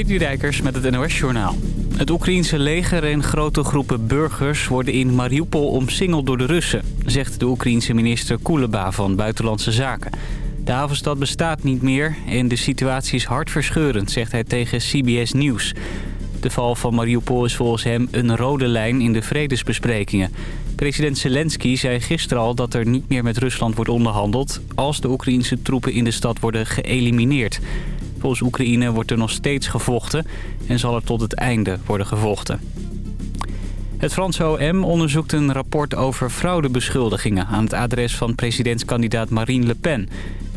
Citydijkers met het NOS-journaal. Het Oekraïense leger en grote groepen burgers worden in Mariupol omsingeld door de Russen... zegt de Oekraïense minister Kuleba van Buitenlandse Zaken. De havenstad bestaat niet meer en de situatie is hartverscheurend, zegt hij tegen CBS Nieuws. De val van Mariupol is volgens hem een rode lijn in de vredesbesprekingen. President Zelensky zei gisteren al dat er niet meer met Rusland wordt onderhandeld... als de Oekraïense troepen in de stad worden geëlimineerd. Volgens Oekraïne wordt er nog steeds gevochten en zal er tot het einde worden gevochten. Het Franse OM onderzoekt een rapport over fraudebeschuldigingen... aan het adres van presidentskandidaat Marine Le Pen.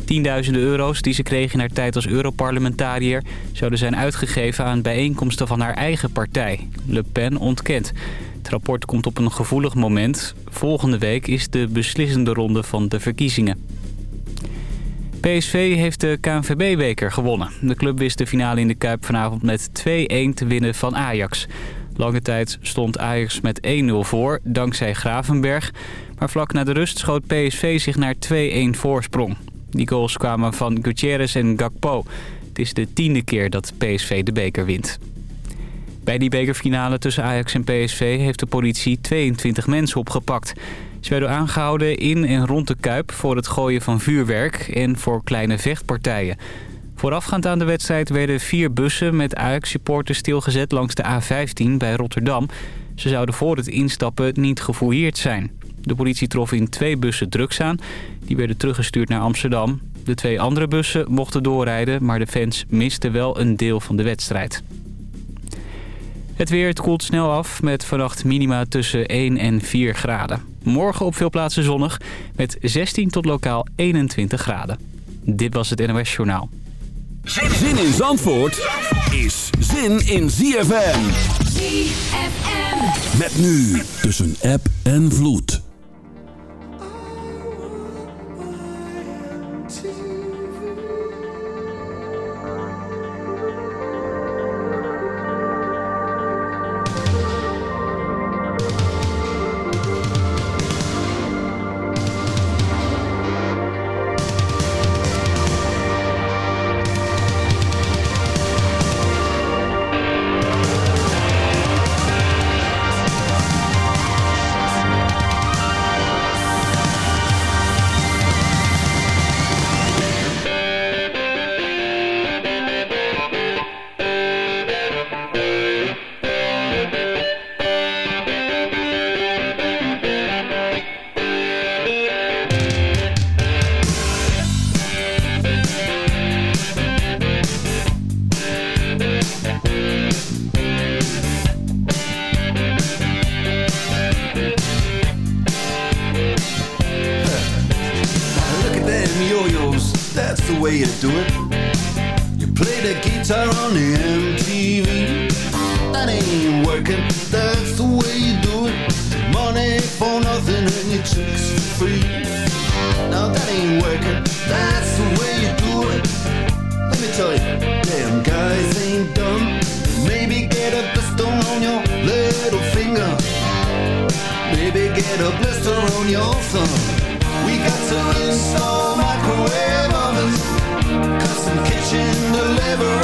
Tienduizenden euro's die ze kreeg in haar tijd als Europarlementariër... zouden zijn uitgegeven aan bijeenkomsten van haar eigen partij. Le Pen ontkent. Het rapport komt op een gevoelig moment. Volgende week is de beslissende ronde van de verkiezingen. PSV heeft de KNVB-beker gewonnen. De club wist de finale in de Kuip vanavond met 2-1 te winnen van Ajax. Lange tijd stond Ajax met 1-0 voor, dankzij Gravenberg. Maar vlak na de rust schoot PSV zich naar 2-1 voorsprong. Die goals kwamen van Gutierrez en Gakpo. Het is de tiende keer dat PSV de beker wint. Bij die bekerfinale tussen Ajax en PSV heeft de politie 22 mensen opgepakt. Ze werden aangehouden in en rond de Kuip voor het gooien van vuurwerk en voor kleine vechtpartijen. Voorafgaand aan de wedstrijd werden vier bussen met Ajax-supporters stilgezet langs de A15 bij Rotterdam. Ze zouden voor het instappen niet gefouilleerd zijn. De politie trof in twee bussen drugs aan. Die werden teruggestuurd naar Amsterdam. De twee andere bussen mochten doorrijden, maar de fans misten wel een deel van de wedstrijd. Het weer koelt snel af met vannacht minima tussen 1 en 4 graden. Morgen op veel plaatsen zonnig met 16 tot lokaal 21 graden. Dit was het NOS Journaal. Zin in Zandvoort is zin in ZFM. ZFM. Met nu tussen app en vloed. never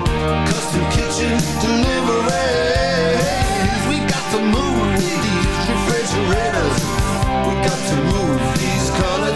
Custom kitchen deliveries. We got to move refrigerators. We got color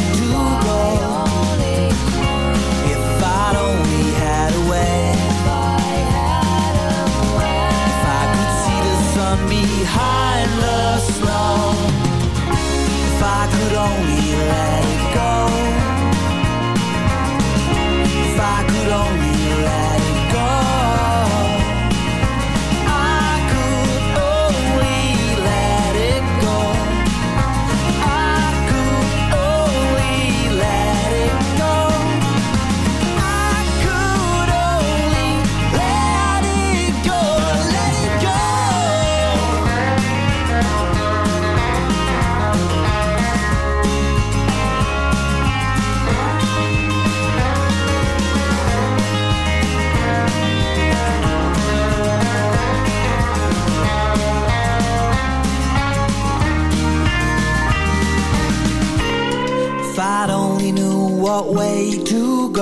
Wow.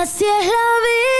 Así es la vida.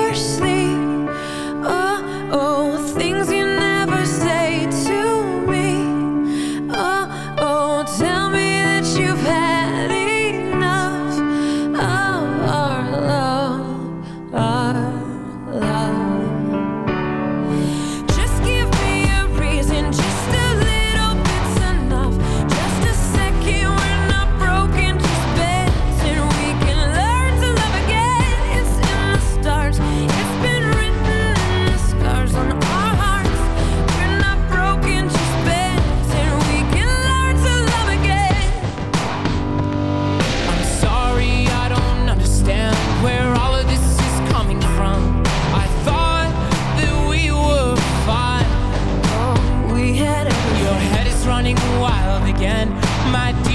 child again, my dear.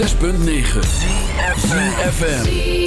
106.9 FM.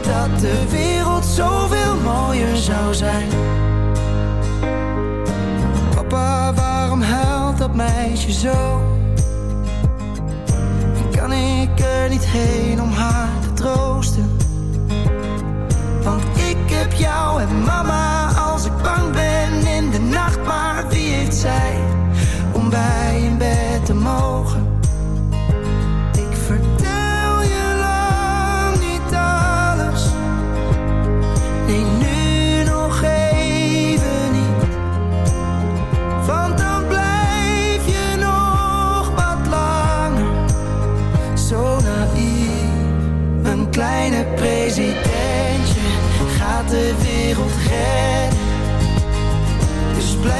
dat de wereld zoveel mooier zou zijn. Papa, waarom huilt dat meisje zo? En kan ik er niet heen om haar te troosten? Want ik heb jou en mama